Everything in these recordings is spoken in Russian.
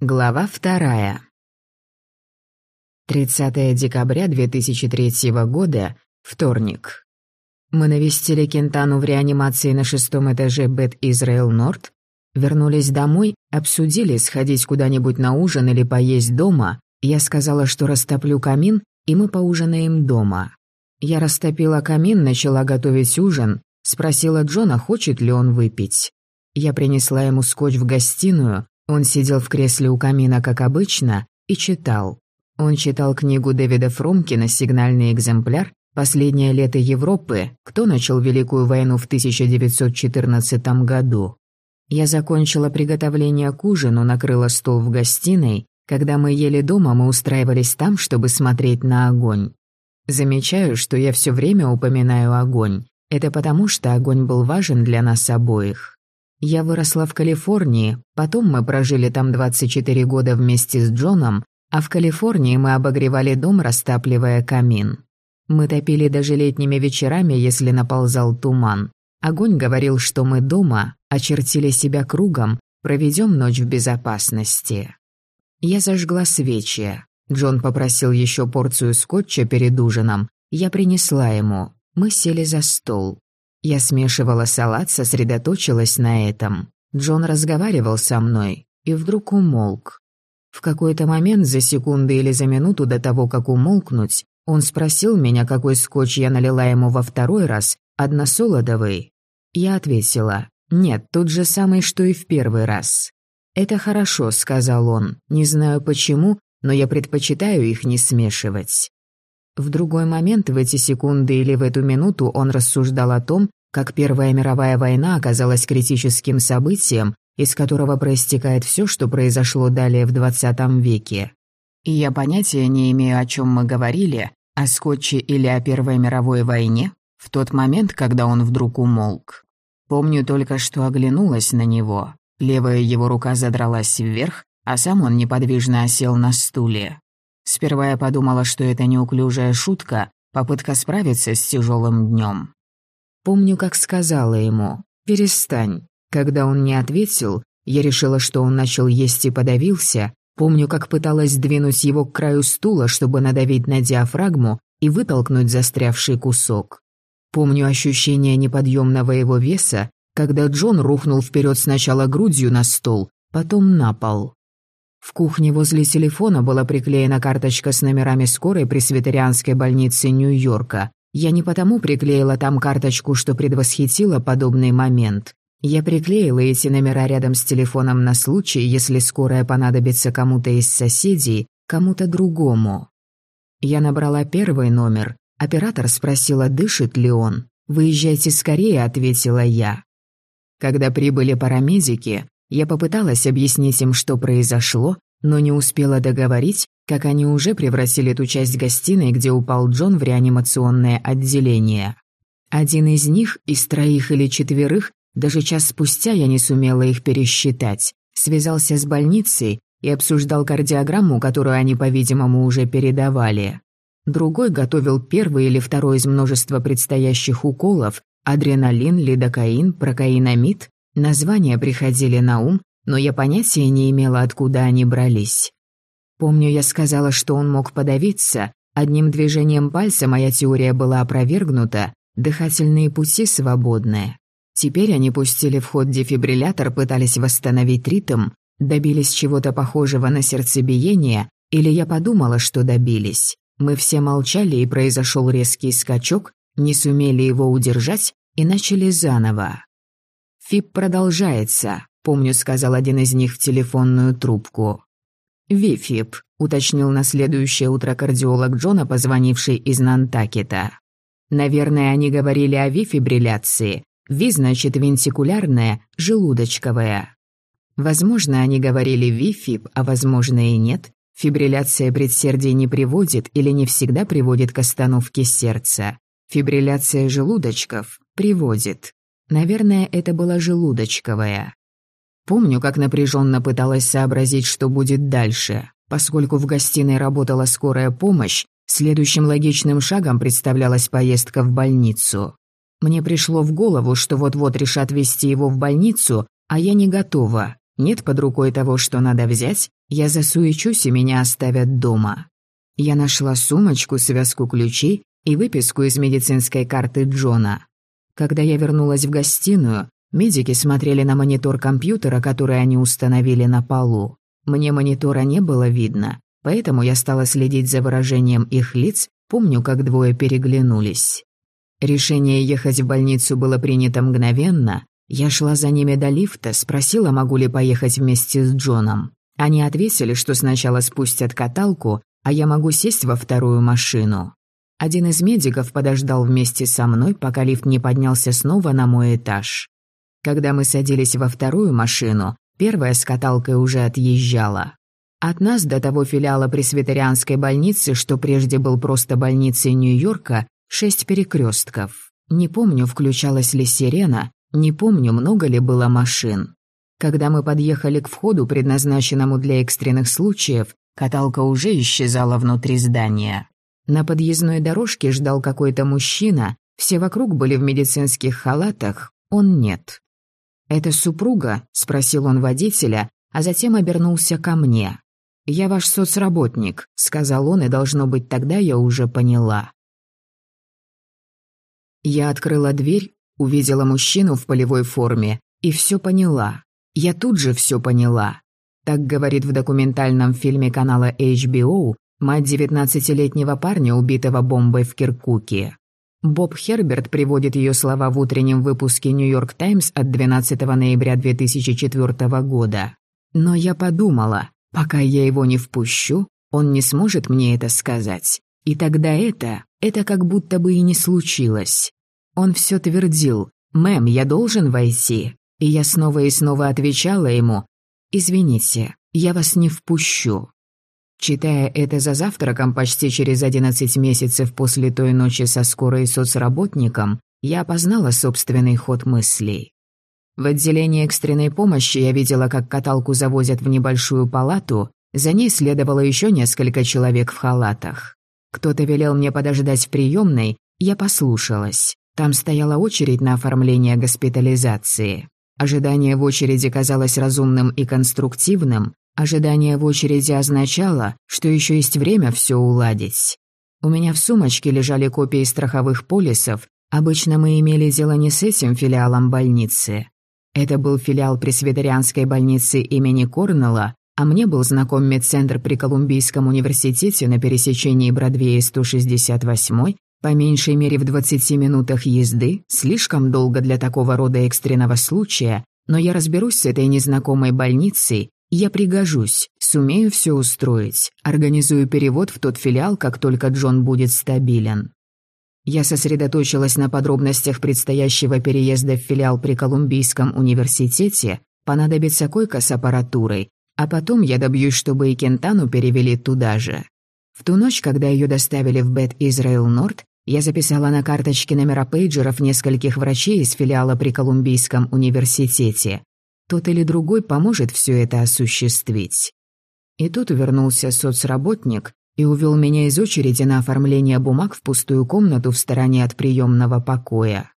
Глава вторая. 30 декабря 2003 года, вторник. Мы навестили Кентану в реанимации на шестом этаже Бет Израил Норд, вернулись домой, обсудили сходить куда-нибудь на ужин или поесть дома. Я сказала, что растоплю камин, и мы поужинаем дома. Я растопила камин, начала готовить ужин, спросила Джона, хочет ли он выпить. Я принесла ему скотч в гостиную, он сидел в кресле у камина, как обычно, и читал. Он читал книгу Дэвида Фрумкина «Сигнальный экземпляр», «Последнее лето Европы. Кто начал Великую войну в 1914 году?» Я закончила приготовление к ужину, накрыла стол в гостиной. Когда мы ели дома, мы устраивались там, чтобы смотреть на огонь. Замечаю, что я все время упоминаю огонь. Это потому, что огонь был важен для нас обоих. Я выросла в Калифорнии, потом мы прожили там 24 года вместе с Джоном, а в Калифорнии мы обогревали дом, растапливая камин. Мы топили даже летними вечерами, если наползал туман. Огонь говорил, что мы дома, очертили себя кругом, проведем ночь в безопасности. Я зажгла свечи. Джон попросил еще порцию скотча перед ужином. Я принесла ему. Мы сели за стол. Я смешивала салат, сосредоточилась на этом. Джон разговаривал со мной и вдруг умолк. В какой-то момент, за секунды или за минуту до того, как умолкнуть, он спросил меня, какой скотч я налила ему во второй раз, односолодовый. Я ответила, нет, тот же самый, что и в первый раз. «Это хорошо», — сказал он, — «не знаю почему, но я предпочитаю их не смешивать». В другой момент, в эти секунды или в эту минуту, он рассуждал о том, как Первая мировая война оказалась критическим событием, из которого проистекает все, что произошло далее в 20 веке. И я понятия не имею, о чем мы говорили, о скотче или о Первой мировой войне, в тот момент, когда он вдруг умолк. Помню только, что оглянулась на него. Левая его рука задралась вверх, а сам он неподвижно осел на стуле. Сперва я подумала, что это неуклюжая шутка, попытка справиться с тяжелым днем. Помню, как сказала ему «перестань». Когда он не ответил, я решила, что он начал есть и подавился. Помню, как пыталась двинуть его к краю стула, чтобы надавить на диафрагму и вытолкнуть застрявший кусок. Помню ощущение неподъемного его веса, когда Джон рухнул вперед сначала грудью на стол, потом на пол. В кухне возле телефона была приклеена карточка с номерами скорой пресвитерианской больницы Нью-Йорка. Я не потому приклеила там карточку, что предвосхитила подобный момент. Я приклеила эти номера рядом с телефоном на случай, если скорая понадобится кому-то из соседей, кому-то другому. Я набрала первый номер. Оператор спросила, дышит ли он. «Выезжайте скорее», — ответила я. Когда прибыли парамедики, я попыталась объяснить им, что произошло, но не успела договорить, как они уже превратили ту часть гостиной, где упал Джон, в реанимационное отделение. Один из них, из троих или четверых, даже час спустя я не сумела их пересчитать, связался с больницей и обсуждал кардиограмму, которую они, по-видимому, уже передавали. Другой готовил первый или второй из множества предстоящих уколов, адреналин, лидокаин, прокаинамид, Названия приходили на ум, но я понятия не имела, откуда они брались. Помню, я сказала, что он мог подавиться. Одним движением пальца моя теория была опровергнута, дыхательные пути свободны. Теперь они пустили в ход дефибриллятор, пытались восстановить ритм, добились чего-то похожего на сердцебиение, или я подумала, что добились. Мы все молчали, и произошел резкий скачок, не сумели его удержать и начали заново. «ФИП продолжается», — помню, сказал один из них в телефонную трубку. «ВИФИП», — уточнил на следующее утро кардиолог Джона, позвонивший из Нантакета. «Наверное, они говорили о вифибрилляции. Ви значит вентикулярная, желудочковая». Возможно, они говорили ВИФИП, а возможно и нет. Фибрилляция предсердий не приводит или не всегда приводит к остановке сердца. Фибрилляция желудочков приводит. Наверное, это была желудочковая. Помню, как напряженно пыталась сообразить, что будет дальше. Поскольку в гостиной работала скорая помощь, следующим логичным шагом представлялась поездка в больницу. Мне пришло в голову, что вот-вот решат вести его в больницу, а я не готова. Нет под рукой того, что надо взять, я засуечусь и меня оставят дома. Я нашла сумочку, связку ключей и выписку из медицинской карты Джона. Когда я вернулась в гостиную, медики смотрели на монитор компьютера, который они установили на полу. Мне монитора не было видно, поэтому я стала следить за выражением их лиц, помню, как двое переглянулись. Решение ехать в больницу было принято мгновенно. Я шла за ними до лифта, спросила, могу ли поехать вместе с Джоном. Они ответили, что сначала спустят каталку, а я могу сесть во вторую машину. Один из медиков подождал вместе со мной, пока лифт не поднялся снова на мой этаж. Когда мы садились во вторую машину, первая с каталкой уже отъезжала. От нас до того филиала пресвитерианской больницы, что прежде был просто больницей Нью-Йорка, шесть перекрестков. Не помню, включалась ли сирена, не помню, много ли было машин. Когда мы подъехали к входу, предназначенному для экстренных случаев, каталка уже исчезала внутри здания. На подъездной дорожке ждал какой-то мужчина, все вокруг были в медицинских халатах, он нет. «Это супруга?» – спросил он водителя, а затем обернулся ко мне. «Я ваш соцработник», – сказал он, и должно быть, тогда я уже поняла. Я открыла дверь, увидела мужчину в полевой форме и все поняла. Я тут же все поняла. Так говорит в документальном фильме канала HBO мать 19-летнего парня, убитого бомбой в Киркуке. Боб Херберт приводит ее слова в утреннем выпуске «Нью-Йорк Таймс» от 12 ноября 2004 года. Но я подумала, пока я его не впущу, он не сможет мне это сказать. И тогда это, это как будто бы и не случилось. Он все твердил, «Мэм, я должен войти». И я снова и снова отвечала ему, «Извините, я вас не впущу». Читая это за завтраком почти через 11 месяцев после той ночи со скорой соцработником, я опознала собственный ход мыслей. В отделении экстренной помощи я видела, как каталку завозят в небольшую палату, за ней следовало еще несколько человек в халатах. Кто-то велел мне подождать в приемной, я послушалась. Там стояла очередь на оформление госпитализации. Ожидание в очереди казалось разумным и конструктивным, Ожидание в очереди означало, что еще есть время все уладить. У меня в сумочке лежали копии страховых полисов. Обычно мы имели дело не с этим филиалом больницы. Это был филиал пресвитерианской больницы имени Корнелла, а мне был знаком медцентр при Колумбийском университете на пересечении Бродвея 168 по меньшей мере в 20 минутах езды, слишком долго для такого рода экстренного случая, но я разберусь с этой незнакомой больницей я пригожусь, сумею все устроить, организую перевод в тот филиал, как только Джон будет стабилен. Я сосредоточилась на подробностях предстоящего переезда в филиал при Колумбийском университете, понадобится койка с аппаратурой, а потом я добьюсь, чтобы и Кентану перевели туда же. В ту ночь, когда ее доставили в Бет Израил Норд, я записала на карточке номера пейджеров нескольких врачей из филиала при Колумбийском университете. Тот или другой поможет все это осуществить. И тут вернулся соцработник и увел меня из очереди на оформление бумаг в пустую комнату в стороне от приемного покоя.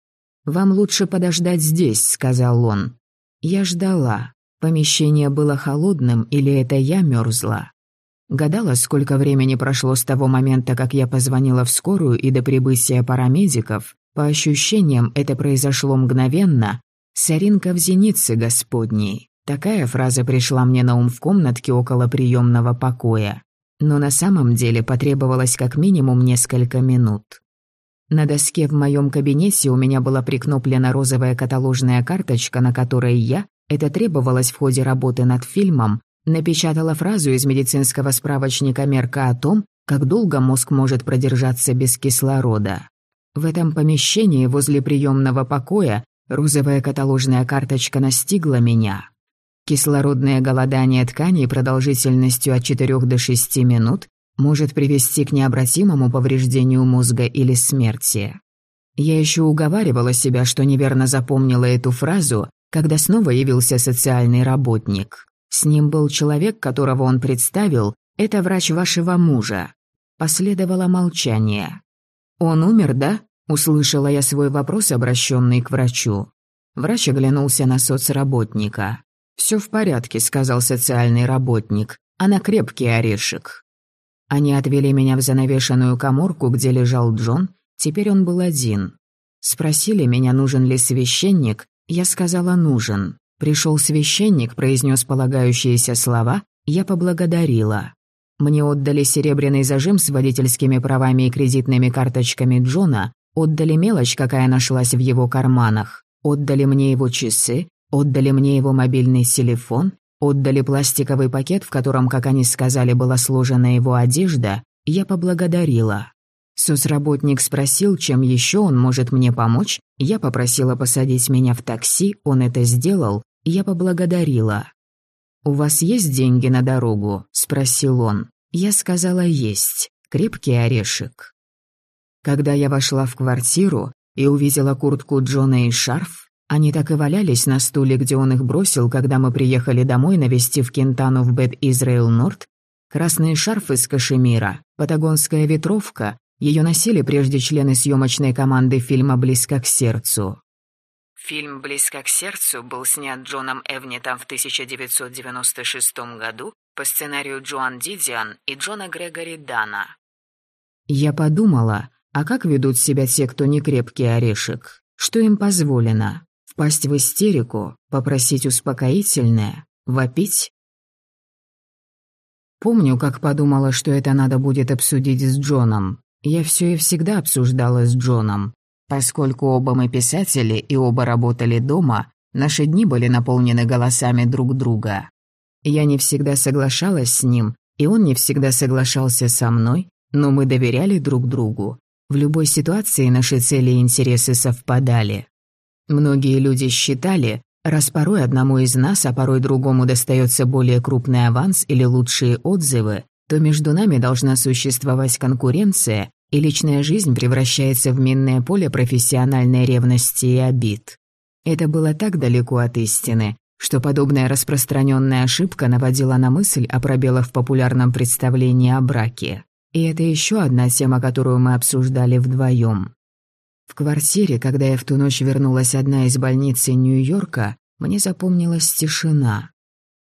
«Вам лучше подождать здесь», — сказал он. Я ждала. Помещение было холодным, или это я мерзла? Гадала, сколько времени прошло с того момента, как я позвонила в скорую и до прибытия парамедиков. По ощущениям, это произошло мгновенно, «Саринка в зенице Господней». Такая фраза пришла мне на ум в комнатке около приемного покоя. Но на самом деле потребовалось как минимум несколько минут. На доске в моем кабинете у меня была прикноплена розовая каталожная карточка, на которой я, это требовалось в ходе работы над фильмом, напечатала фразу из медицинского справочника Мерка о том, как долго мозг может продержаться без кислорода. В этом помещении возле приемного покоя Розовая каталожная карточка настигла меня. Кислородное голодание тканей продолжительностью от 4 до 6 минут может привести к необратимому повреждению мозга или смерти. Я еще уговаривала себя, что неверно запомнила эту фразу, когда снова явился социальный работник. С ним был человек, которого он представил, это врач вашего мужа. Последовало молчание. «Он умер, да?» Услышала я свой вопрос, обращенный к врачу. Врач оглянулся на соцработника. Все в порядке», — сказал социальный работник. «Она крепкий орешек». Они отвели меня в занавешенную коморку, где лежал Джон. Теперь он был один. Спросили меня, нужен ли священник. Я сказала «нужен». Пришел священник, произнес полагающиеся слова. Я поблагодарила. Мне отдали серебряный зажим с водительскими правами и кредитными карточками Джона, отдали мелочь, какая нашлась в его карманах, отдали мне его часы, отдали мне его мобильный телефон, отдали пластиковый пакет, в котором, как они сказали, была сложена его одежда, я поблагодарила. Соцработник спросил, чем еще он может мне помочь, я попросила посадить меня в такси, он это сделал, я поблагодарила. «У вас есть деньги на дорогу?» – спросил он. Я сказала «есть». Крепкий орешек. Когда я вошла в квартиру и увидела куртку Джона и шарф, они так и валялись на стуле, где он их бросил, когда мы приехали домой, навестив Кентану в Бет Израил Норд. Красный шарф из кашемира, патагонская ветровка, ее носили прежде члены съемочной команды фильма «Близко к сердцу». Фильм «Близко к сердцу» был снят Джоном Эвнитом в 1996 году по сценарию Джоан Дидиан и Джона Грегори Дана. Я подумала, а как ведут себя те, кто не крепкий орешек? Что им позволено? Впасть в истерику? Попросить успокоительное? Вопить? Помню, как подумала, что это надо будет обсудить с Джоном. Я все и всегда обсуждала с Джоном. Поскольку оба мы писатели и оба работали дома, наши дни были наполнены голосами друг друга. Я не всегда соглашалась с ним, и он не всегда соглашался со мной, но мы доверяли друг другу. В любой ситуации наши цели и интересы совпадали. Многие люди считали, раз порой одному из нас, а порой другому достается более крупный аванс или лучшие отзывы, то между нами должна существовать конкуренция, и личная жизнь превращается в минное поле профессиональной ревности и обид. Это было так далеко от истины, что подобная распространенная ошибка наводила на мысль о пробелах в популярном представлении о браке. И это еще одна тема, которую мы обсуждали вдвоем. В квартире, когда я в ту ночь вернулась одна из больницы Нью-Йорка, мне запомнилась тишина.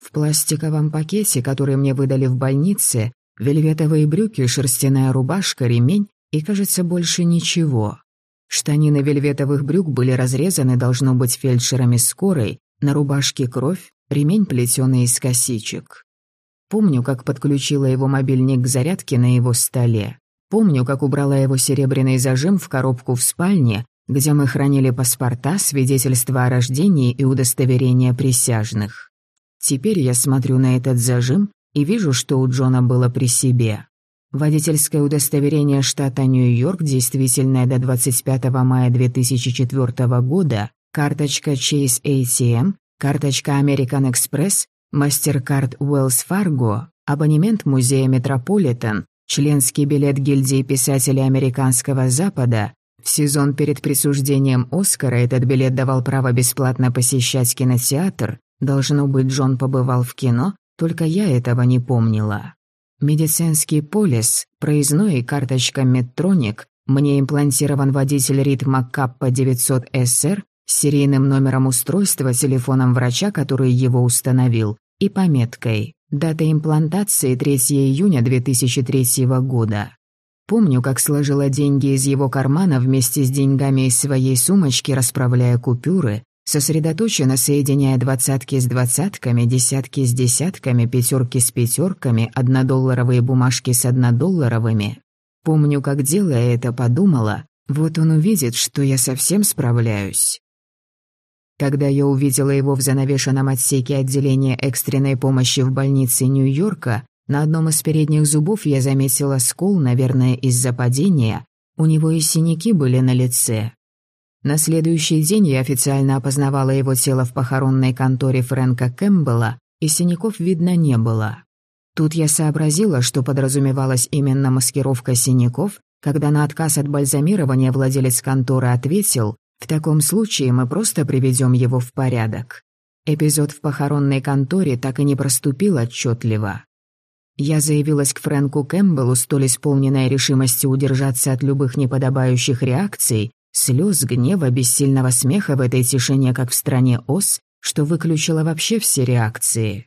В пластиковом пакете, который мне выдали в больнице, вельветовые брюки, шерстяная рубашка, ремень и, кажется, больше ничего. Штанины вельветовых брюк были разрезаны, должно быть, фельдшерами скорой, на рубашке кровь, ремень плетеный из косичек. Помню, как подключила его мобильник к зарядке на его столе. Помню, как убрала его серебряный зажим в коробку в спальне, где мы хранили паспорта, свидетельства о рождении и удостоверения присяжных. Теперь я смотрю на этот зажим и вижу, что у Джона было при себе. Водительское удостоверение штата Нью-Йорк, действительное до 25 мая 2004 года, карточка Chase ATM, карточка American Express, MasterCard Wells Fargo, абонемент музея Метрополитен, членский билет гильдии писателей Американского Запада. В сезон перед присуждением Оскара этот билет давал право бесплатно посещать кинотеатр, Должно быть, Джон побывал в кино, только я этого не помнила. Медицинский полис, проездной и карточка Медтроник, мне имплантирован водитель ритма Каппа 900СР с серийным номером устройства, телефоном врача, который его установил, и пометкой «Дата имплантации 3 июня 2003 года». Помню, как сложила деньги из его кармана вместе с деньгами из своей сумочки, расправляя купюры, Сосредоточенно соединяя двадцатки с двадцатками, десятки с десятками, пятерки с пятерками, однодолларовые бумажки с однодолларовыми. Помню, как делая это, подумала, вот он увидит, что я совсем справляюсь. Когда я увидела его в занавешенном отсеке отделения экстренной помощи в больнице Нью-Йорка, на одном из передних зубов я заметила скол, наверное, из-за падения. У него и синяки были на лице. На следующий день я официально опознавала его тело в похоронной конторе Фрэнка Кэмпбелла, и синяков видно не было. Тут я сообразила, что подразумевалась именно маскировка синяков, когда на отказ от бальзамирования владелец конторы ответил, «В таком случае мы просто приведем его в порядок». Эпизод в похоронной конторе так и не проступил отчетливо. Я заявилась к Фрэнку Кэмпбеллу, столь исполненной решимости удержаться от любых неподобающих реакций, Слез, гнева, бессильного смеха в этой тишине, как в стране Ос, что выключило вообще все реакции.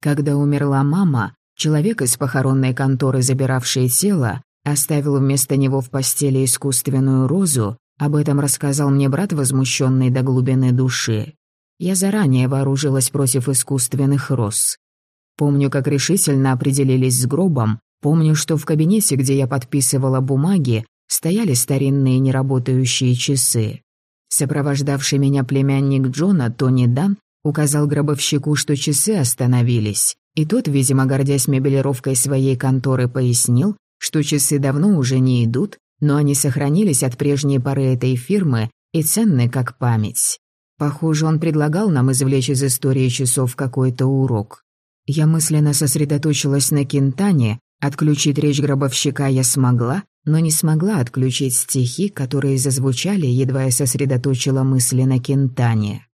Когда умерла мама, человек из похоронной конторы, забиравший тело, оставил вместо него в постели искусственную розу, об этом рассказал мне брат, возмущенный до глубины души. Я заранее вооружилась против искусственных роз. Помню, как решительно определились с гробом, помню, что в кабинете, где я подписывала бумаги, стояли старинные неработающие часы. Сопровождавший меня племянник Джона, Тони Дан, указал гробовщику, что часы остановились, и тот, видимо, гордясь мебелировкой своей конторы, пояснил, что часы давно уже не идут, но они сохранились от прежней поры этой фирмы и ценны как память. Похоже, он предлагал нам извлечь из истории часов какой-то урок. Я мысленно сосредоточилась на Кентане, отключить речь гробовщика я смогла, но не смогла отключить стихи, которые зазвучали, едва я сосредоточила мысли на Кентане.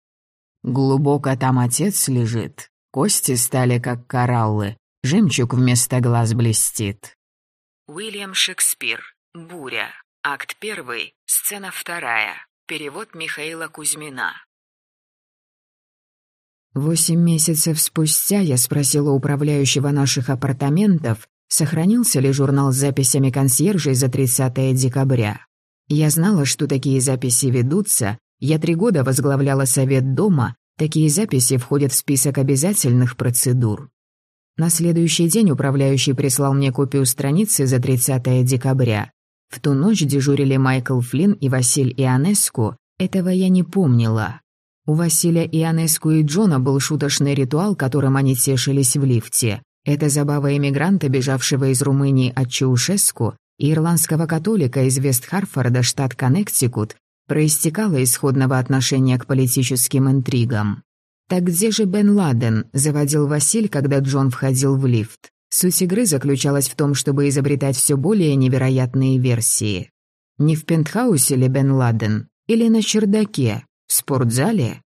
«Глубоко там отец лежит, кости стали как кораллы, жемчуг вместо глаз блестит». Уильям Шекспир. Буря. Акт первый, сцена вторая. Перевод Михаила Кузьмина. Восемь месяцев спустя я спросила управляющего наших апартаментов, сохранился ли журнал с записями консьержей за 30 декабря. Я знала, что такие записи ведутся, я три года возглавляла совет дома, такие записи входят в список обязательных процедур. На следующий день управляющий прислал мне копию страницы за 30 декабря. В ту ночь дежурили Майкл Флинн и Василь Ионеску, этого я не помнила. У Василия Ионеску и Джона был шуточный ритуал, которым они тешились в лифте. Это забава эмигранта, бежавшего из Румынии от Чаушеску, и ирландского католика из Вест-Харфорда, штат Коннектикут, проистекала из сходного отношения к политическим интригам. «Так где же Бен Ладен?» – заводил Василь, когда Джон входил в лифт. Суть игры заключалась в том, чтобы изобретать все более невероятные версии. Не в пентхаусе ли Бен Ладен? Или на чердаке? В спортзале?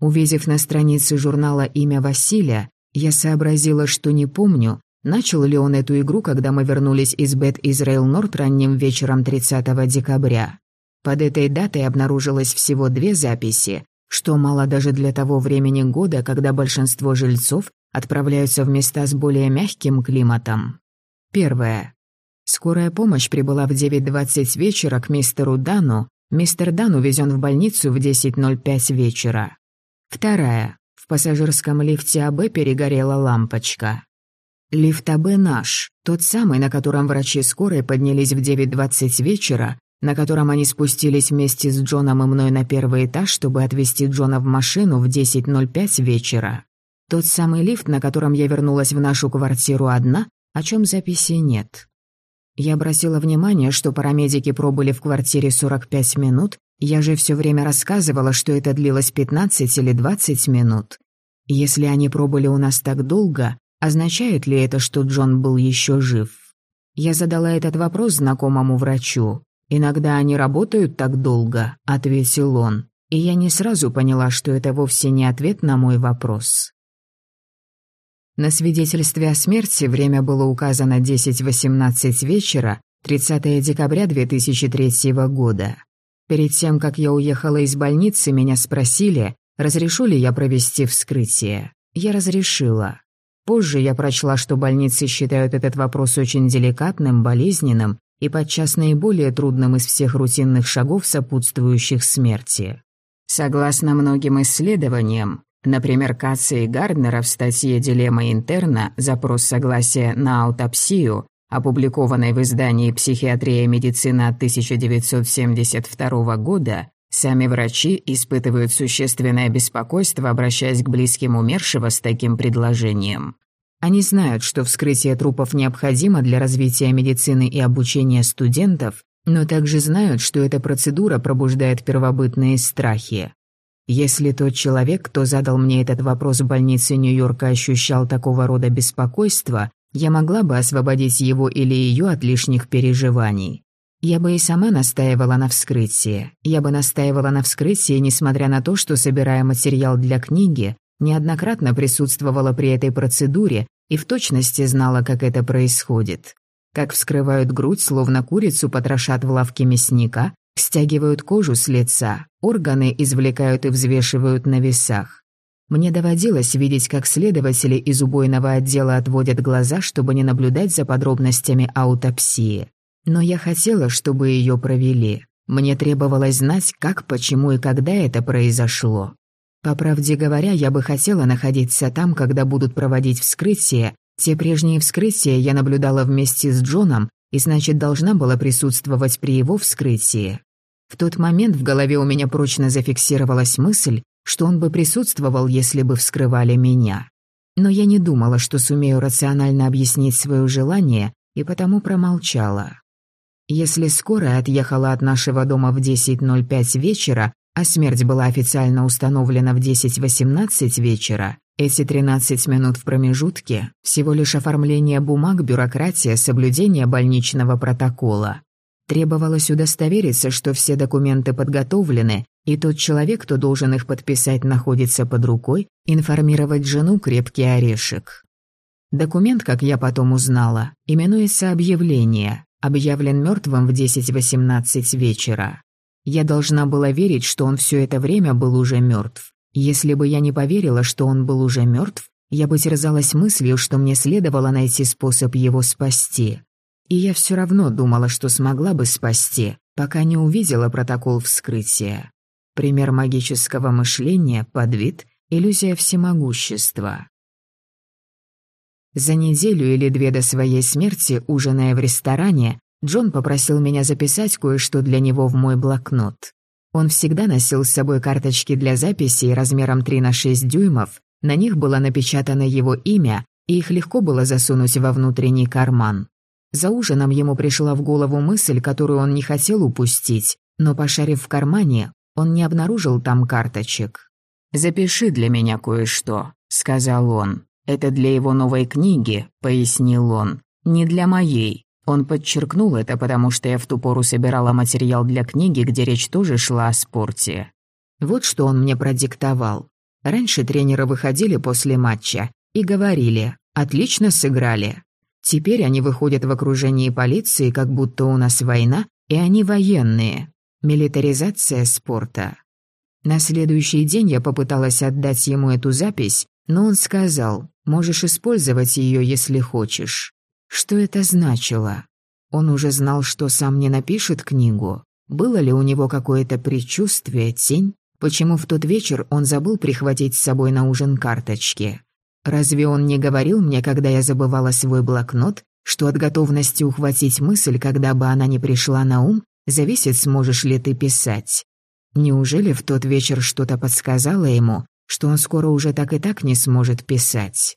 Увидев на странице журнала имя Василия, я сообразила, что не помню, начал ли он эту игру, когда мы вернулись из Бет Израил Норт ранним вечером 30 декабря. Под этой датой обнаружилось всего две записи, что мало даже для того времени года, когда большинство жильцов отправляются в места с более мягким климатом. Первое. Скорая помощь прибыла в 9.20 вечера к мистеру Дану. Мистер Дан увезен в больницу в 10.05 вечера. Вторая. В пассажирском лифте АБ перегорела лампочка. Лифт АБ наш, тот самый, на котором врачи скорой поднялись в 9.20 вечера, на котором они спустились вместе с Джоном и мной на первый этаж, чтобы отвезти Джона в машину в 10.05 вечера. Тот самый лифт, на котором я вернулась в нашу квартиру одна, о чем записи нет. Я обратила внимание, что парамедики пробыли в квартире 45 минут, я же все время рассказывала, что это длилось 15 или 20 минут. Если они пробыли у нас так долго, означает ли это, что Джон был еще жив? Я задала этот вопрос знакомому врачу. «Иногда они работают так долго», — ответил он. И я не сразу поняла, что это вовсе не ответ на мой вопрос. На свидетельстве о смерти время было указано 10.18 вечера, 30 декабря 2003 года. Перед тем, как я уехала из больницы, меня спросили, разрешу ли я провести вскрытие. Я разрешила. Позже я прочла, что больницы считают этот вопрос очень деликатным, болезненным и подчас наиболее трудным из всех рутинных шагов, сопутствующих смерти. Согласно многим исследованиям, Например, Катца и Гарднера в статье «Дилемма интерна. Запрос согласия на аутопсию», опубликованной в издании «Психиатрия и медицина» 1972 года, сами врачи испытывают существенное беспокойство, обращаясь к близким умершего с таким предложением. Они знают, что вскрытие трупов необходимо для развития медицины и обучения студентов, но также знают, что эта процедура пробуждает первобытные страхи. Если тот человек, кто задал мне этот вопрос в больнице Нью-Йорка, ощущал такого рода беспокойство, я могла бы освободить его или ее от лишних переживаний. Я бы и сама настаивала на вскрытии. Я бы настаивала на вскрытии, несмотря на то, что, собирая материал для книги, неоднократно присутствовала при этой процедуре и в точности знала, как это происходит. Как вскрывают грудь, словно курицу потрошат в лавке мясника, Стягивают кожу с лица, органы извлекают и взвешивают на весах. Мне доводилось видеть, как следователи из убойного отдела отводят глаза, чтобы не наблюдать за подробностями аутопсии. Но я хотела, чтобы ее провели. Мне требовалось знать, как, почему и когда это произошло. По правде говоря, я бы хотела находиться там, когда будут проводить вскрытие. Те прежние вскрытия я наблюдала вместе с Джоном и, значит, должна была присутствовать при его вскрытии. В тот момент в голове у меня прочно зафиксировалась мысль, что он бы присутствовал, если бы вскрывали меня. Но я не думала, что сумею рационально объяснить свое желание, и потому промолчала. Если скорая отъехала от нашего дома в 10.05 вечера, а смерть была официально установлена в 10.18 вечера, эти 13 минут в промежутке – всего лишь оформление бумаг, бюрократия, соблюдение больничного протокола. Требовалось удостовериться, что все документы подготовлены, и тот человек, кто должен их подписать, находится под рукой, информировать жену крепкий орешек. Документ, как я потом узнала, именуется «Объявление», объявлен мертвым в 10.18 вечера. Я должна была верить, что он все это время был уже мертв. Если бы я не поверила, что он был уже мертв, я бы терзалась мыслью, что мне следовало найти способ его спасти. И я все равно думала, что смогла бы спасти, пока не увидела протокол вскрытия. Пример магического мышления, подвид, иллюзия всемогущества. За неделю или две до своей смерти, ужиная в ресторане, Джон попросил меня записать кое-что для него в мой блокнот. Он всегда носил с собой карточки для записей размером 3 на 6 дюймов, на них было напечатано его имя, и их легко было засунуть во внутренний карман. За ужином ему пришла в голову мысль, которую он не хотел упустить, но, пошарив в кармане, он не обнаружил там карточек. «Запиши для меня кое-что», — сказал он. «Это для его новой книги», — пояснил он. «Не для моей». Он подчеркнул это, потому что я в ту пору собирала материал для книги, где речь тоже шла о спорте. Вот что он мне продиктовал. Раньше тренеры выходили после матча и говорили «отлично сыграли». Теперь они выходят в окружении полиции, как будто у нас война, и они военные. Милитаризация спорта. На следующий день я попыталась отдать ему эту запись, но он сказал, можешь использовать ее, если хочешь. Что это значило? Он уже знал, что сам не напишет книгу. Было ли у него какое-то предчувствие, тень? Почему в тот вечер он забыл прихватить с собой на ужин карточки? Разве он не говорил мне, когда я забывала свой блокнот, что от готовности ухватить мысль, когда бы она не пришла на ум, зависит, сможешь ли ты писать. Неужели в тот вечер что-то подсказало ему, что он скоро уже так и так не сможет писать?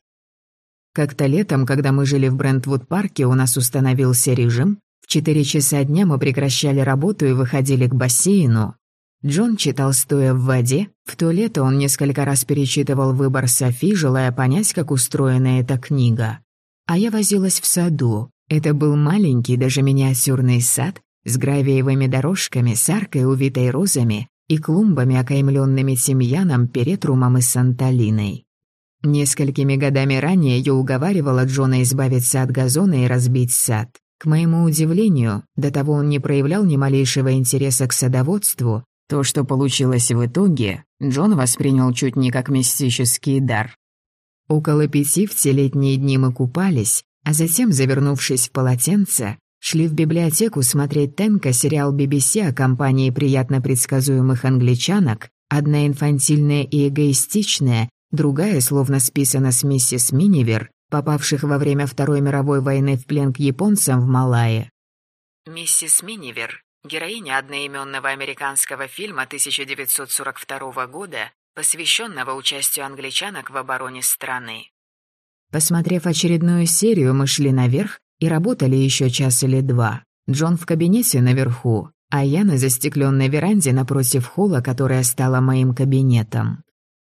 Как-то летом, когда мы жили в Брентвуд-парке, у нас установился режим. В четыре часа дня мы прекращали работу и выходили к бассейну. Джон читал стоя в воде. В то лето он несколько раз перечитывал выбор Софи, желая понять, как устроена эта книга. А я возилась в саду. Это был маленький, даже миниатюрный сад, с гравиевыми дорожками, с аркой, увитой розами и клумбами, окаймленными тимьяном, перетрумом и санталиной. Несколькими годами ранее я уговаривала Джона избавиться от газона и разбить сад. К моему удивлению, до того он не проявлял ни малейшего интереса к садоводству. То, что получилось в итоге, Джон воспринял чуть не как мистический дар. Около пяти в те летние дни мы купались, а затем, завернувшись в полотенце, Шли в библиотеку смотреть Тенка сериал BBC о компании приятно предсказуемых англичанок, одна инфантильная и эгоистичная, другая словно списана с миссис Минивер, попавших во время Второй мировой войны в плен к японцам в Малайе. Миссис Минивер, героиня одноименного американского фильма 1942 года, посвященного участию англичанок в обороне страны. Посмотрев очередную серию, мы шли наверх, и работали еще час или два. Джон в кабинете наверху, а я на застекленной веранде напротив холла, которая стала моим кабинетом.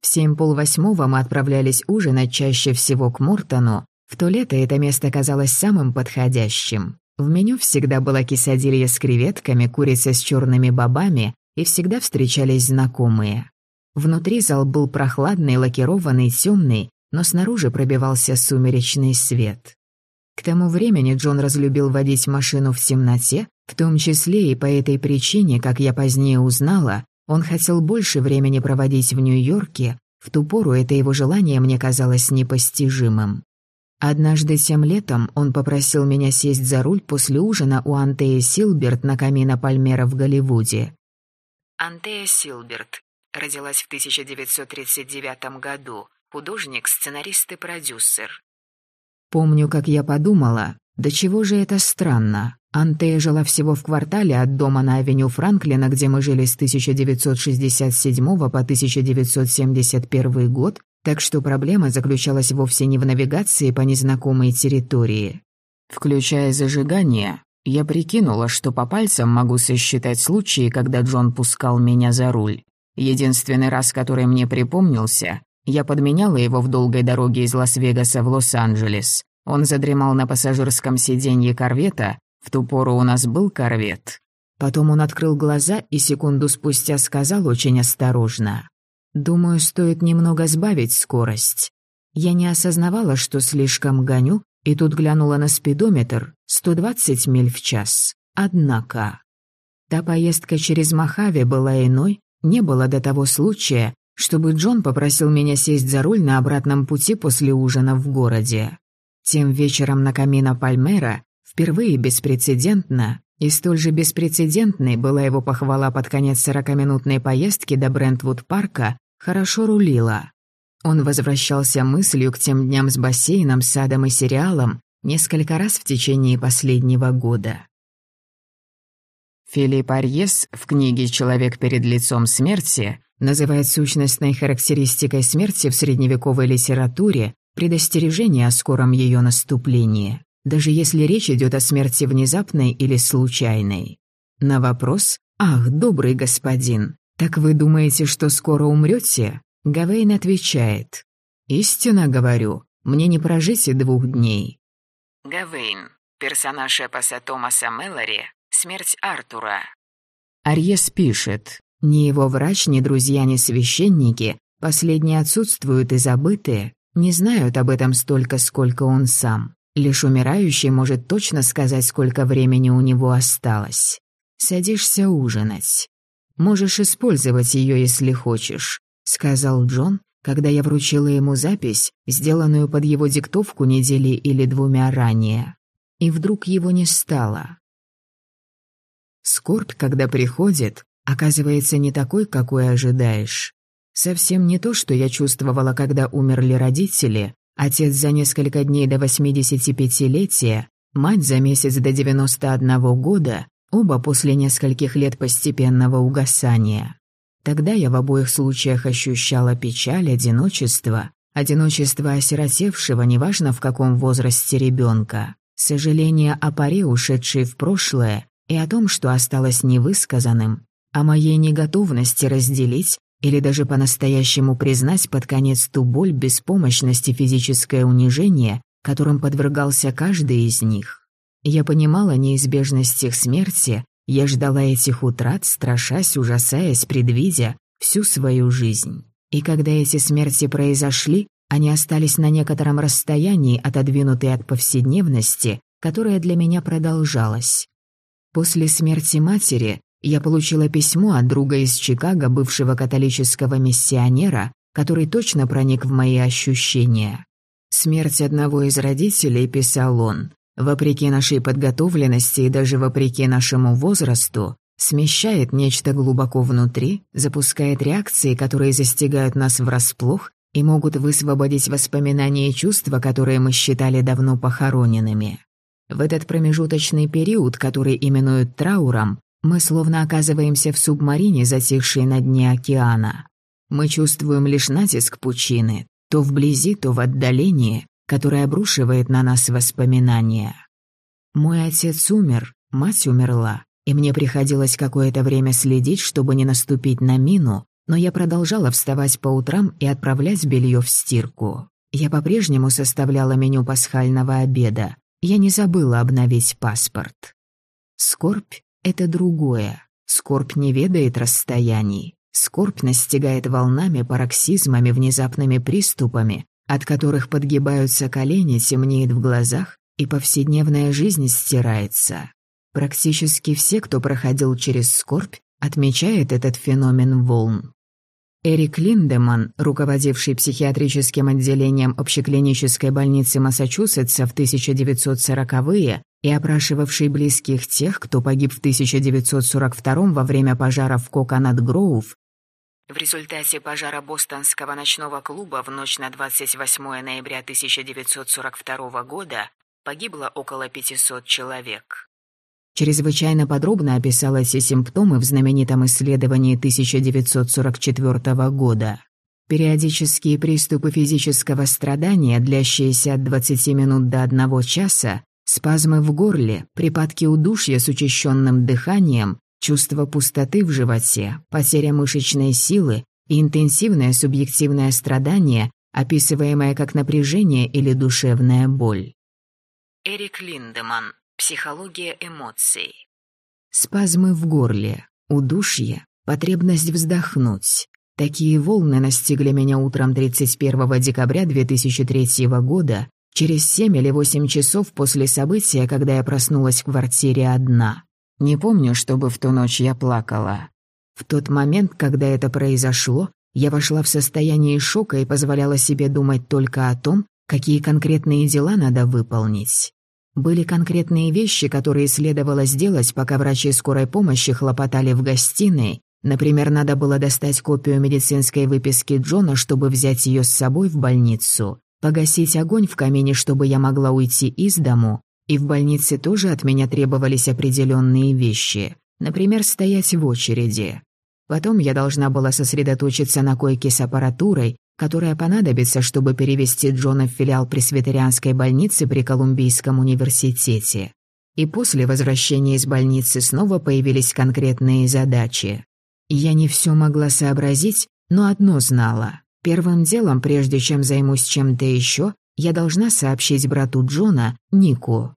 В семь полвосьмого мы отправлялись ужинать чаще всего к Мортону. В то лето это место казалось самым подходящим. В меню всегда была кисадилья с креветками, курица с черными бобами, и всегда встречались знакомые. Внутри зал был прохладный, лакированный, темный, но снаружи пробивался сумеречный свет. К тому времени Джон разлюбил водить машину в темноте, в том числе и по этой причине, как я позднее узнала, он хотел больше времени проводить в Нью-Йорке, В ту пору это его желание мне казалось непостижимым. Однажды тем летом он попросил меня сесть за руль после ужина у Антеи Силберт на камина Пальмера в Голливуде. Антея Силберт родилась в 1939 году, художник, сценарист и продюсер. Помню, как я подумала, да чего же это странно. Антея жила всего в квартале от дома на авеню Франклина, где мы жили с 1967 по 1971 год, так что проблема заключалась вовсе не в навигации по незнакомой территории. Включая зажигание, я прикинула, что по пальцам могу сосчитать случаи, когда Джон пускал меня за руль. Единственный раз, который мне припомнился, я подменяла его в долгой дороге из Лас-Вегаса в Лос-Анджелес. Он задремал на пассажирском сиденье корвета, в ту пору у нас был корвет. Потом он открыл глаза и секунду спустя сказал очень осторожно. Думаю, стоит немного сбавить скорость. Я не осознавала, что слишком гоню, и тут глянула на спидометр 120 миль в час. Однако... Та поездка через Мохаве была иной, не было до того случая, чтобы Джон попросил меня сесть за руль на обратном пути после ужина в городе. Тем вечером на камина Пальмера впервые беспрецедентно и столь же беспрецедентной была его похвала под конец сорокаминутной поездки до Брентвуд-парка хорошо рулила. Он возвращался мыслью к тем дням с бассейном, садом и сериалом несколько раз в течение последнего года. Филипп Арьес в книге «Человек перед лицом смерти» называет сущностной характеристикой смерти в средневековой литературе предостережение о скором ее наступлении, даже если речь идет о смерти внезапной или случайной. На вопрос «Ах, добрый господин, «Так вы думаете, что скоро умрете?» Гавейн отвечает. «Истинно говорю, мне не прожить и двух дней». Гавейн, персонаж эпоса Томаса Мэллори «Смерть Артура». Арьес пишет. Ни его врач, ни друзья, ни священники, последние отсутствуют и забыты, не знают об этом столько, сколько он сам. Лишь умирающий может точно сказать, сколько времени у него осталось. Садишься ужинать. Можешь использовать ее, если хочешь», — сказал Джон, когда я вручила ему запись, сделанную под его диктовку недели или двумя ранее. И вдруг его не стало. Скорбь, когда приходит, оказывается не такой, какой ожидаешь. Совсем не то, что я чувствовала, когда умерли родители, отец за несколько дней до 85-летия, мать за месяц до 91 года, Оба после нескольких лет постепенного угасания. Тогда я в обоих случаях ощущала печаль, одиночество, одиночество осиротевшего, неважно в каком возрасте ребенка, сожаление о паре, ушедшей в прошлое, и о том, что осталось невысказанным, о моей неготовности разделить или даже по-настоящему признать под конец ту боль, беспомощность и физическое унижение, которым подвергался каждый из них. Я понимала неизбежность их смерти, я ждала этих утрат, страшась, ужасаясь, предвидя всю свою жизнь. И когда эти смерти произошли, они остались на некотором расстоянии, отодвинутые от повседневности, которая для меня продолжалась. После смерти матери я получила письмо от друга из Чикаго, бывшего католического миссионера, который точно проник в мои ощущения. Смерть одного из родителей, писал он, вопреки нашей подготовленности и даже вопреки нашему возрасту, смещает нечто глубоко внутри, запускает реакции, которые застигают нас врасплох и могут высвободить воспоминания и чувства, которые мы считали давно похороненными. В этот промежуточный период, который именуют трауром, мы словно оказываемся в субмарине, затихшей на дне океана. Мы чувствуем лишь натиск пучины, то вблизи, то в отдалении, который обрушивает на нас воспоминания. Мой отец умер, мать умерла, и мне приходилось какое-то время следить, чтобы не наступить на мину, но я продолжала вставать по утрам и отправлять белье в стирку. Я по-прежнему составляла меню пасхального обеда. Я не забыла обновить паспорт. Скорбь — это другое. Скорбь не ведает расстояний. Скорбь настигает волнами, пароксизмами, внезапными приступами, от которых подгибаются колени, темнеет в глазах, и повседневная жизнь стирается. Практически все, кто проходил через скорбь, отмечает этот феномен волн. Эрик Линдеман, руководивший психиатрическим отделением общеклинической больницы Массачусетса в 1940-е и опрашивавший близких тех, кто погиб в 1942 во время пожара в Коконат-Гроув, в результате пожара бостонского ночного клуба в ночь на 28 ноября 1942 года погибло около 500 человек. Чрезвычайно подробно описалась и симптомы в знаменитом исследовании 1944 года. Периодические приступы физического страдания, длящиеся от 20 минут до 1 часа, спазмы в горле, припадки удушья с учащенным дыханием, Чувство пустоты в животе, потеря мышечной силы и интенсивное субъективное страдание, описываемое как напряжение или душевная боль. Эрик Линдеман. Психология эмоций. Спазмы в горле, удушье, потребность вздохнуть. Такие волны настигли меня утром 31 декабря 2003 года, через 7 или 8 часов после события, когда я проснулась в квартире одна. Не помню, чтобы в ту ночь я плакала. В тот момент, когда это произошло, я вошла в состояние шока и позволяла себе думать только о том, какие конкретные дела надо выполнить. Были конкретные вещи, которые следовало сделать, пока врачи скорой помощи хлопотали в гостиной. Например, надо было достать копию медицинской выписки Джона, чтобы взять ее с собой в больницу, погасить огонь в камине, чтобы я могла уйти из дому, и в больнице тоже от меня требовались определенные вещи. Например, стоять в очереди. Потом я должна была сосредоточиться на койке с аппаратурой, которая понадобится, чтобы перевести Джона в филиал пресвитерианской больницы при Колумбийском университете. И после возвращения из больницы снова появились конкретные задачи. Я не все могла сообразить, но одно знала. Первым делом, прежде чем займусь чем-то еще, я должна сообщить брату Джона, Нику,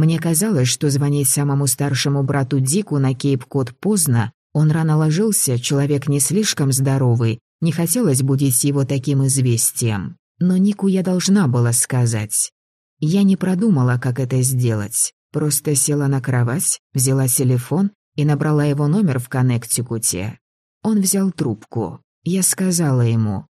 мне казалось, что звонить самому старшему брату Дику на Кейп-Код поздно, он рано ложился, человек не слишком здоровый, не хотелось будить его таким известием. Но Нику я должна была сказать. Я не продумала, как это сделать. Просто села на кровать, взяла телефон и набрала его номер в Коннектикуте. Он взял трубку. Я сказала ему.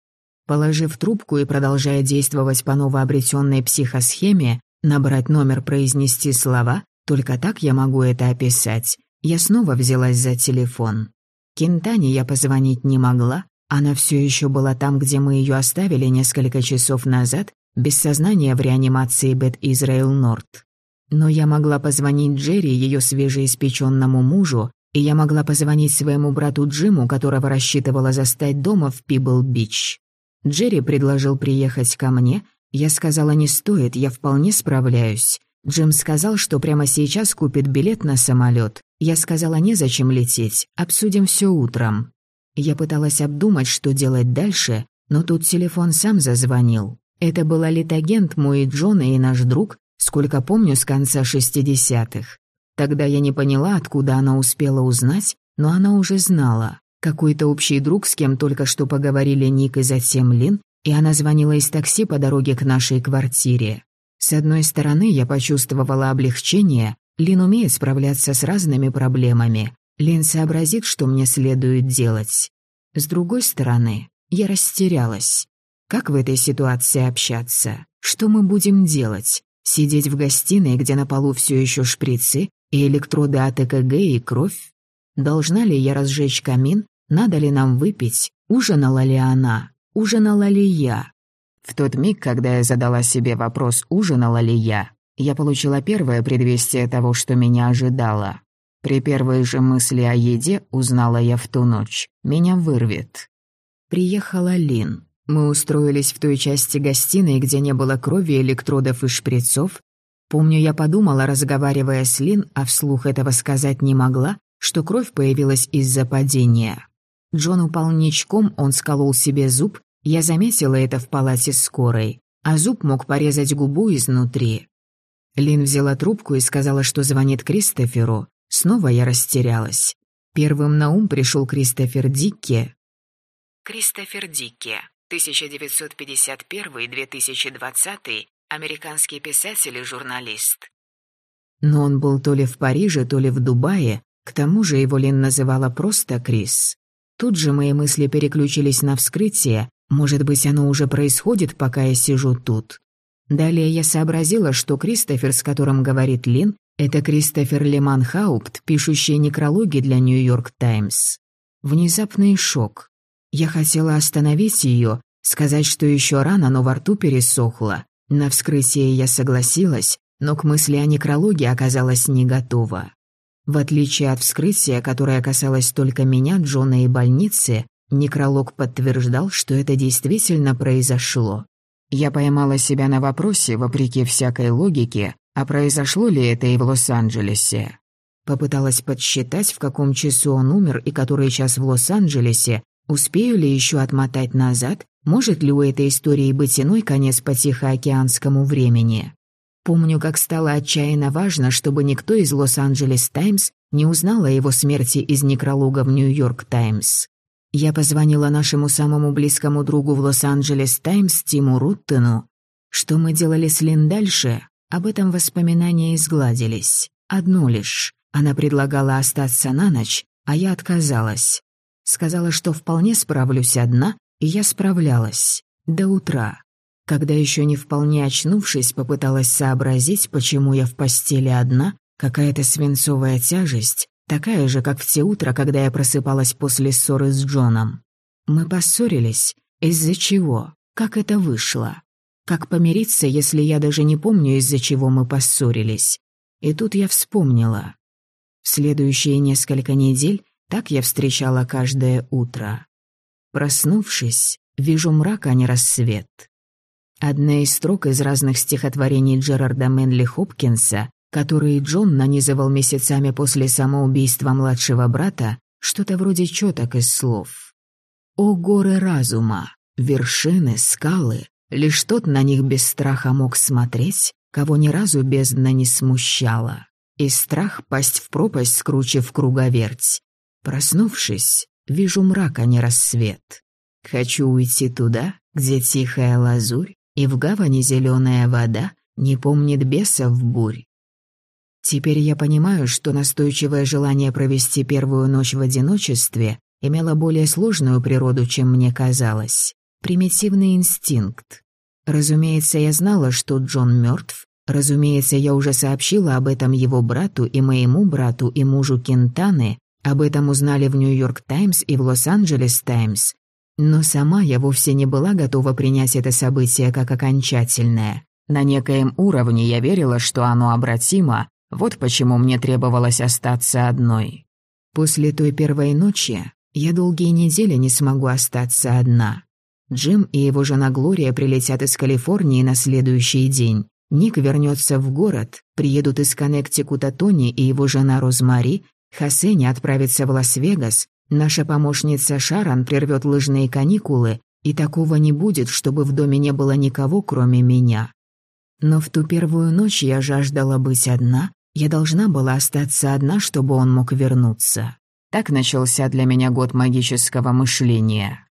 Положив трубку и продолжая действовать по новообретенной психосхеме, Набрать номер, произнести слова, только так я могу это описать. Я снова взялась за телефон. Кентане я позвонить не могла, она все еще была там, где мы ее оставили несколько часов назад, без сознания в реанимации Бет Израил Норт. Но я могла позвонить Джерри, ее свежеиспеченному мужу, и я могла позвонить своему брату Джиму, которого рассчитывала застать дома в Пибл-Бич. Джерри предложил приехать ко мне, я сказала, не стоит, я вполне справляюсь. Джим сказал, что прямо сейчас купит билет на самолет. Я сказала, незачем лететь, обсудим все утром. Я пыталась обдумать, что делать дальше, но тут телефон сам зазвонил. Это был литагент мой Джона и наш друг, сколько помню, с конца шестидесятых. Тогда я не поняла, откуда она успела узнать, но она уже знала. Какой-то общий друг, с кем только что поговорили Ник и затем Лин, и она звонила из такси по дороге к нашей квартире. С одной стороны, я почувствовала облегчение, Лин умеет справляться с разными проблемами, Лин сообразит, что мне следует делать. С другой стороны, я растерялась. Как в этой ситуации общаться? Что мы будем делать? Сидеть в гостиной, где на полу все еще шприцы и электроды от ЭКГ и кровь? Должна ли я разжечь камин? Надо ли нам выпить? Ужинала ли она? Ужинала ли я. В тот миг, когда я задала себе вопрос, ужинала ли я, я получила первое предвестие того, что меня ожидало. При первой же мысли о еде узнала я в ту ночь. Меня вырвет. Приехала Лин. Мы устроились в той части гостиной, где не было крови, электродов и шприцов. Помню, я подумала, разговаривая с Лин, а вслух этого сказать не могла, что кровь появилась из-за падения. Джон упал ничком, он сколол себе зуб, я заметила это в палате скорой, а зуб мог порезать губу изнутри. Лин взяла трубку и сказала, что звонит Кристоферу. Снова я растерялась. Первым на ум пришел Кристофер Дикке. Кристофер Дикке, 1951-2020, американский писатель и журналист. Но он был то ли в Париже, то ли в Дубае, к тому же его Лин называла просто Крис. Тут же мои мысли переключились на вскрытие, может быть, оно уже происходит, пока я сижу тут. Далее я сообразила, что Кристофер, с которым говорит Лин, это Кристофер Леман Хаупт, пишущий некрологи для Нью-Йорк Таймс. Внезапный шок. Я хотела остановить ее, сказать, что еще рано, но во рту пересохло. На вскрытие я согласилась, но к мысли о некрологе оказалась не готова. В отличие от вскрытия, которое касалось только меня, Джона и больницы, некролог подтверждал, что это действительно произошло. Я поймала себя на вопросе, вопреки всякой логике, а произошло ли это и в Лос-Анджелесе. Попыталась подсчитать, в каком часу он умер и который час в Лос-Анджелесе, успею ли еще отмотать назад, может ли у этой истории быть иной конец по Тихоокеанскому времени. Помню, как стало отчаянно важно, чтобы никто из Лос-Анджелес Таймс не узнал о его смерти из некролога в Нью-Йорк Таймс. Я позвонила нашему самому близкому другу в Лос-Анджелес Таймс Тиму Руттену. Что мы делали с Лин дальше, об этом воспоминания изгладились. Одно лишь. Она предлагала остаться на ночь, а я отказалась. Сказала, что вполне справлюсь одна, и я справлялась. До утра. Когда еще не вполне очнувшись, попыталась сообразить, почему я в постели одна, какая-то свинцовая тяжесть, такая же, как в те утра, когда я просыпалась после ссоры с Джоном. Мы поссорились. Из-за чего? Как это вышло? Как помириться, если я даже не помню, из-за чего мы поссорились? И тут я вспомнила. В следующие несколько недель так я встречала каждое утро. Проснувшись, вижу мрак, а не рассвет. Одна из строк из разных стихотворений Джерарда Мэнли Хопкинса, которые Джон нанизывал месяцами после самоубийства младшего брата, что-то вроде чёток из слов. «О горы разума, вершины, скалы, Лишь тот на них без страха мог смотреть, кого ни разу бездна не смущала. И страх пасть в пропасть, скручив круговерть. Проснувшись, вижу мрак, а не рассвет. Хочу уйти туда, где тихая лазурь, и в гавани зеленая вода не помнит бесов бурь. Теперь я понимаю, что настойчивое желание провести первую ночь в одиночестве имело более сложную природу, чем мне казалось. Примитивный инстинкт. Разумеется, я знала, что Джон мертв. Разумеется, я уже сообщила об этом его брату и моему брату и мужу Кентаны. Об этом узнали в Нью-Йорк Таймс и в Лос-Анджелес Таймс. Но сама я вовсе не была готова принять это событие как окончательное. На некоем уровне я верила, что оно обратимо, вот почему мне требовалось остаться одной. После той первой ночи я долгие недели не смогу остаться одна. Джим и его жена Глория прилетят из Калифорнии на следующий день. Ник вернется в город, приедут из Коннектикута Тони и его жена Розмари, Хасени отправится в Лас-Вегас, наша помощница Шаран прервет лыжные каникулы, и такого не будет, чтобы в доме не было никого, кроме меня. Но в ту первую ночь я жаждала быть одна, я должна была остаться одна, чтобы он мог вернуться. Так начался для меня год магического мышления.